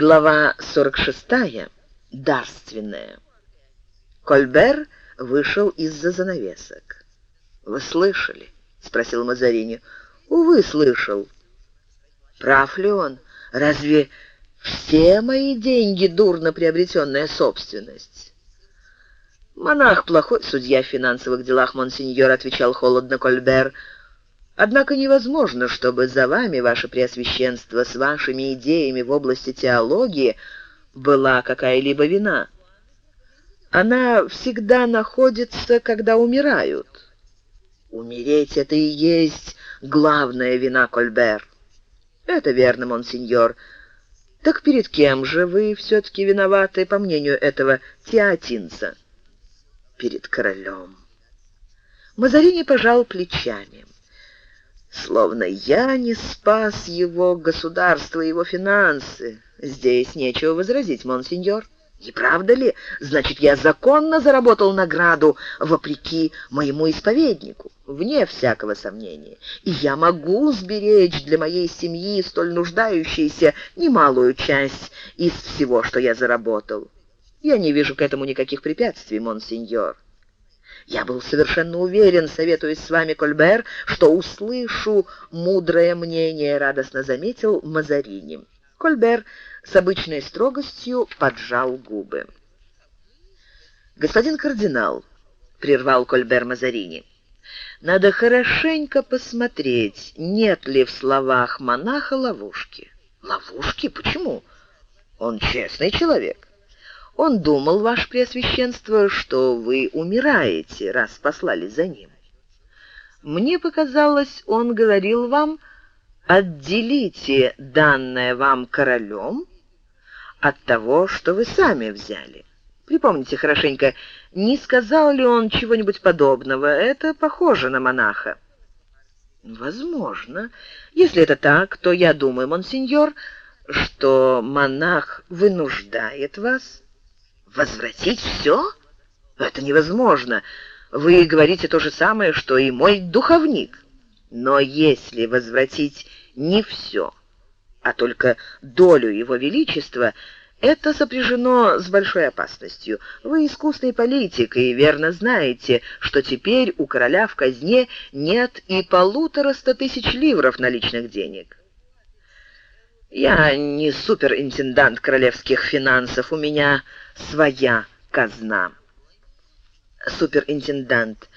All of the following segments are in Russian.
Глава 46. Дарственная. Кольбер вышел из-за занавесок. «Вы слышали?» — спросил Мазарини. «Увы, слышал». «Прав ли он? Разве все мои деньги — дурно приобретенная собственность?» «Монах — плохой судья в финансовых делах, монсеньор», — отвечал холодно Кольбер. Однако невозможно, чтобы за вами, ваше преосвященство, с вашими идеями в области теологии была какая-либо вина. Она всегда находится, когда умирают. Умереть — это и есть главная вина, Кольбер. Это верно, монсеньор. Так перед кем же вы все-таки виноваты, по мнению этого театинца? Перед королем. Мазарини пожал плечами. Словно я не спас его государство, его финансы. Здесь нечего возразить, монсеньор. Не правда ли? Значит, я законно заработал награду, вопреки моему исповеднику, вне всякого сомнения. И я могу сберечь для моей семьи, столь нуждающейся, немалую часть из всего, что я заработал. Я не вижу к этому никаких препятствий, монсеньор. Я был совершенно уверен, советуясь с вами, Кольбер, что услышу мудрое мнение, радостно заметил Мазарини. Кольбер с обычной строгостью поджал губы. «Господин кардинал», — прервал Кольбер Мазарини, — «надо хорошенько посмотреть, нет ли в словах монаха ловушки». «Ловушки? Почему? Он честный человек». Он думал, ваше преосвященство, что вы умираете, раз послали за ним. Мне показалось, он говорил вам, отделите данное вам королем от того, что вы сами взяли. Припомните хорошенько, не сказал ли он чего-нибудь подобного? Это похоже на монаха. Возможно. Если это так, то я думаю, монсеньор, что монах вынуждает вас Возвратить все? Это невозможно. Вы говорите то же самое, что и мой духовник. Но если возвратить не все, а только долю его величества, это сопряжено с большой опасностью. Вы искусный политик и верно знаете, что теперь у короля в казне нет и полутораста тысяч ливров наличных денег. Я не суперинтендант королевских финансов, у меня своя казна. Суперинтендант.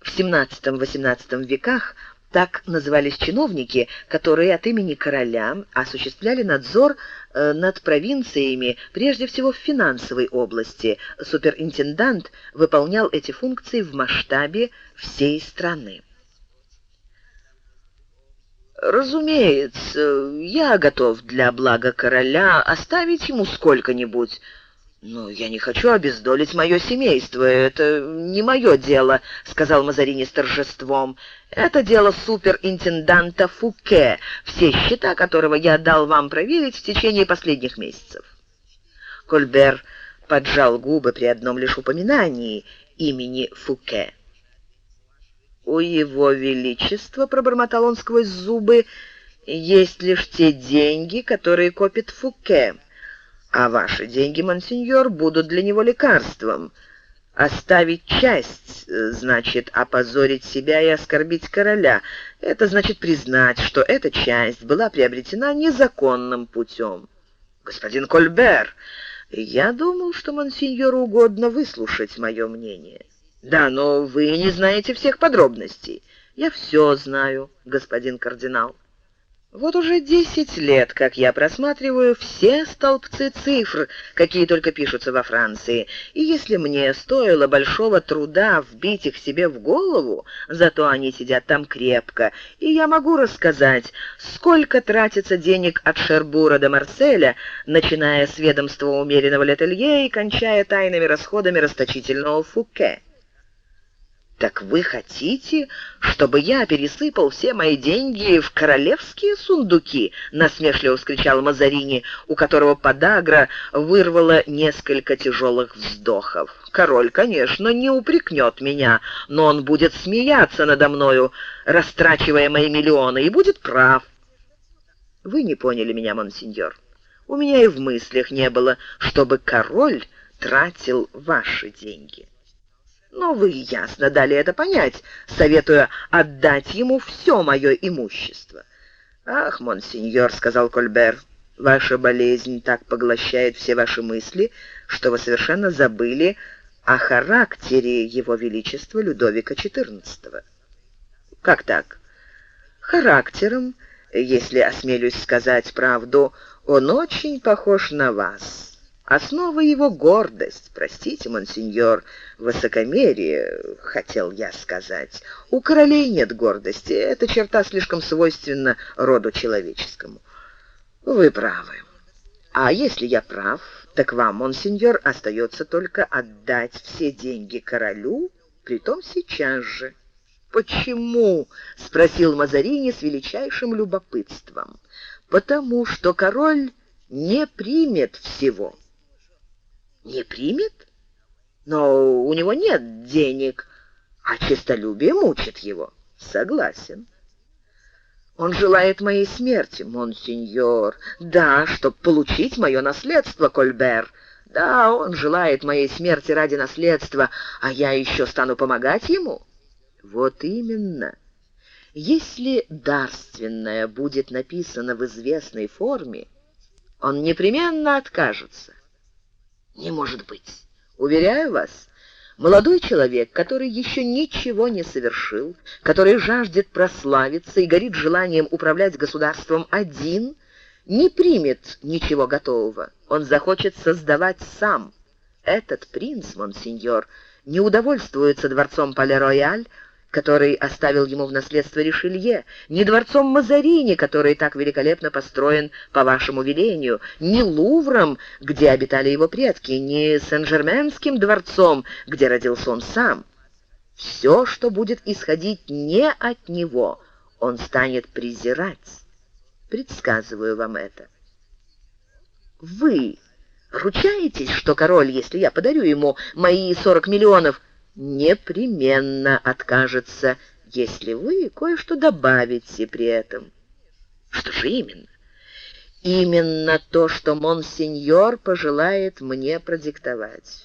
В XVII-XVIII веках так назывались чиновники, которые от имени короля осуществляли надзор э, над провинциями, прежде всего в финансовой области. Суперинтендант выполнял эти функции в масштабе всей страны. Разумеется, я готов для блага короля оставить ему сколько-нибудь. Но я не хочу обездолить мое семейство. Это не мое дело, сказал Мазарини с торжеством. Это дело суперинтенданта Фуке, все счета которого я дал вам проверить в течение последних месяцев. Кольбер поджал губы при одном лишь упоминании имени Фуке. «У его величества», — пробормотал он сквозь зубы, — «есть лишь те деньги, которые копит Фуке, а ваши деньги, монсеньор, будут для него лекарством. Оставить часть значит опозорить себя и оскорбить короля. Это значит признать, что эта часть была приобретена незаконным путем». «Господин Кольбер, я думал, что монсеньору угодно выслушать мое мнение». Да, но вы не знаете всех подробностей. Я все знаю, господин кардинал. Вот уже десять лет, как я просматриваю все столбцы цифр, какие только пишутся во Франции, и если мне стоило большого труда вбить их себе в голову, зато они сидят там крепко, и я могу рассказать, сколько тратится денег от Шербура до Марселя, начиная с ведомства умеренного летелье и кончая тайными расходами расточительного Фуке. «Так вы хотите, чтобы я пересыпал все мои деньги в королевские сундуки?» — насмешливо вскричал Мазарини, у которого подагра вырвала несколько тяжелых вздохов. «Король, конечно, не упрекнет меня, но он будет смеяться надо мною, растрачивая мои миллионы, и будет прав». «Вы не поняли меня, монсеньор. У меня и в мыслях не было, чтобы король тратил ваши деньги. Но вы ясно дали это понять, советуя отдать ему все мое имущество. «Ах, монсеньор», — сказал Кольбер, — «ваша болезнь так поглощает все ваши мысли, что вы совершенно забыли о характере его величества Людовика XIV». «Как так?» «Характером, если осмелюсь сказать правду, он очень похож на вас». Основа его гордость, простите, монсеньор, высокомерие, хотел я сказать. У королей нет гордости, эта черта слишком свойственна роду человеческому. Вы правы. А если я прав, так вам, монсеньор, остается только отдать все деньги королю, притом сейчас же. «Почему?» — спросил Мазарини с величайшим любопытством. «Потому что король не примет всего». Не примет? Но у него нет денег, а честолюбие мучит его. Согласен. Он желает моей смерти, монсеньор. Да, чтоб получить мое наследство, Кольбер. Да, он желает моей смерти ради наследства, а я еще стану помогать ему. Вот именно. Если дарственное будет написано в известной форме, он непременно откажется. Не может быть. Уверяю вас, молодой человек, который еще ничего не совершил, который жаждет прославиться и горит желанием управлять государством один, не примет ничего готового. Он захочет создавать сам. Этот принц, монсеньор, не удовольствуется дворцом Пале-Рояль, который оставил ему в наследство Ришелье, ни дворцом Мазарини, который так великолепно построен по вашему велению, ни Лувром, где обитали его предки, ни Сен-Жерменским дворцом, где родился он сам. Все, что будет исходить не от него, он станет презирать. Предсказываю вам это. Вы ручаетесь, что король, если я подарю ему мои сорок миллионов, непременно откажется, если вы кое-что добавите при этом. Что же именно? Именно то, что монсеньор пожелает мне продиктовать.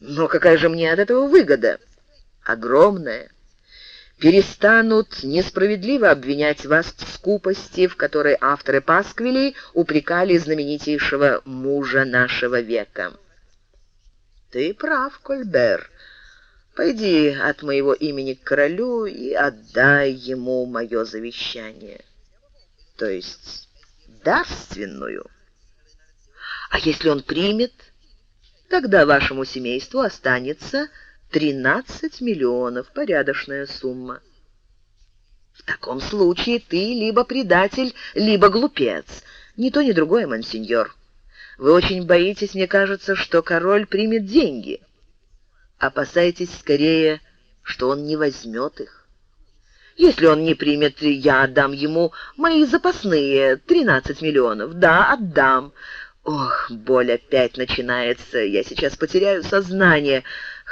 Но какая же мне от этого выгода? Огромная. Перестанут несправедливо обвинять вас в скупости, в которой авторы пасквилей упрекали знаменитейшего мужа нашего века. Ты прав, Кольбер. Пойди от моего имени к королю и отдай ему мое завещание, то есть дарственную. А если он примет, тогда вашему семейству останется 13 миллионов, порядочная сумма. В таком случае ты либо предатель, либо глупец. Ни то, ни другое, мансиньор. Вы очень боитесь, мне кажется, что король примет деньги опасайтесь скорее, что он не возьмет их. Если он не примет, я отдам ему мои запасные 13 миллионов. Да, отдам. Ох, боль опять начинается. Я сейчас потеряю сознание.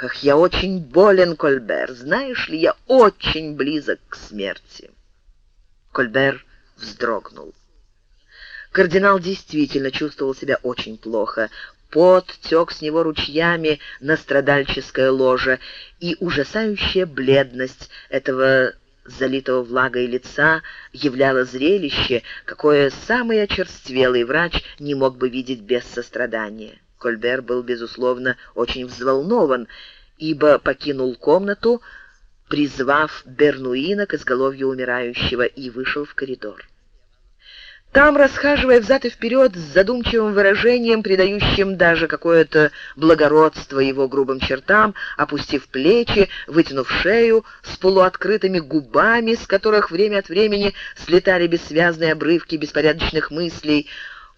Ах, я очень болен, Кольбер. Знаешь ли, я очень близок к смерти. Кольбер вздрогнул. Кардинал действительно чувствовал себя очень плохо. Пот тек с него ручьями на страдальческое ложе, и ужасающая бледность этого залитого влагой лица являла зрелище, какое самый очерствелый врач не мог бы видеть без сострадания. Кольбер был, безусловно, очень взволнован, ибо покинул комнату, призвав Бернуина к изголовью умирающего, и вышел в коридор. Там, расхаживая взад и вперед с задумчивым выражением, придающим даже какое-то благородство его грубым чертам, опустив плечи, вытянув шею, с полуоткрытыми губами, с которых время от времени слетали бессвязные обрывки беспорядочных мыслей,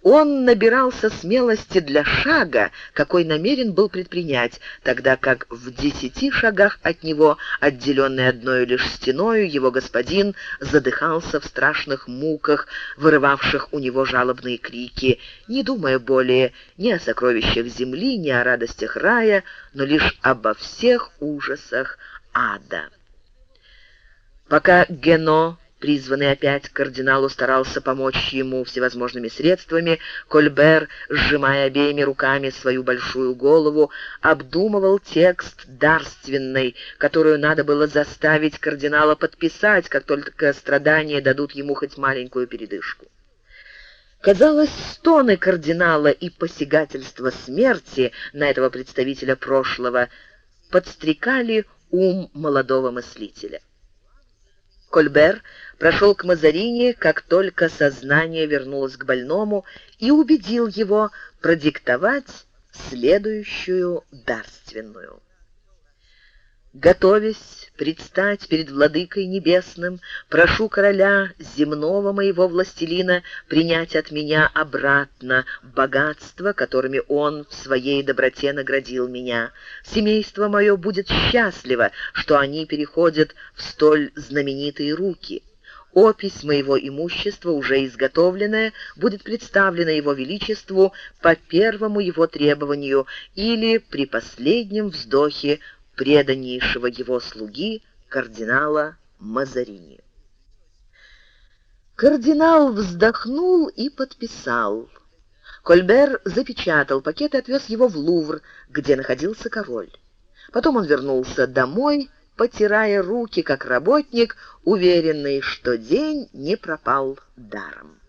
он набирался смелости для шага, какой намерен был предпринять, тогда как в десяти шагах от него, отделенный одной лишь стеною, его господин задыхался в страшных муках, вырывавших у него жалобные крики, не думая более ни о сокровищах земли, ни о радостях рая, но лишь обо всех ужасах ада. Пока Гено призванный опять к кардиналу, старался помочь ему всевозможными средствами. Кольбер, сжимая обеими руками свою большую голову, обдумывал текст дарственный, которую надо было заставить кардинала подписать, как только страдания дадут ему хоть маленькую передышку. Казалось, стоны кардинала и посягательство смерти на этого представителя прошлого подстрекали ум молодого мыслителя. Кольбер прошел к Мазарини, как только сознание вернулось к больному, и убедил его продиктовать следующую дарственную. Готовясь предстать перед Владыкой Небесным, прошу короля земного моего властелина принять от меня обратно богатство, которыми он в своей доброте наградил меня. Семейство мое будет счастливо, что они переходят в столь знаменитые руки. Опись моего имущества, уже изготовленная, будет представлена его величеству по первому его требованию или при последнем вздохе преданнейшего его слуги кардинала Мазарини. Кардинал вздохнул и подписал. Кольбер запечатал пакет и отвез его в Лувр, где находился король. Потом он вернулся домой, потирая руки, как работник, уверенный, что день не пропал даром.